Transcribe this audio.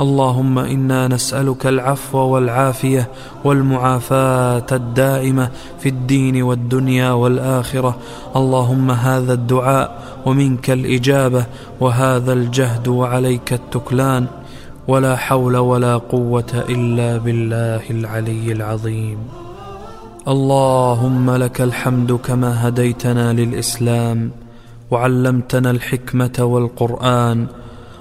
اللهم إنا نسألك العفو والعافية والمعافاة الدائمة في الدين والدنيا والآخرة. اللهم هذا الدعاء ومنك الإجابة وهذا الجهد وعليك التكلان. ولا حول ولا قوة إلا بالله العلي العظيم. اللهم لك الحمد كما هديتنا للإسلام. وعلمتنا الحكمة والقرآن.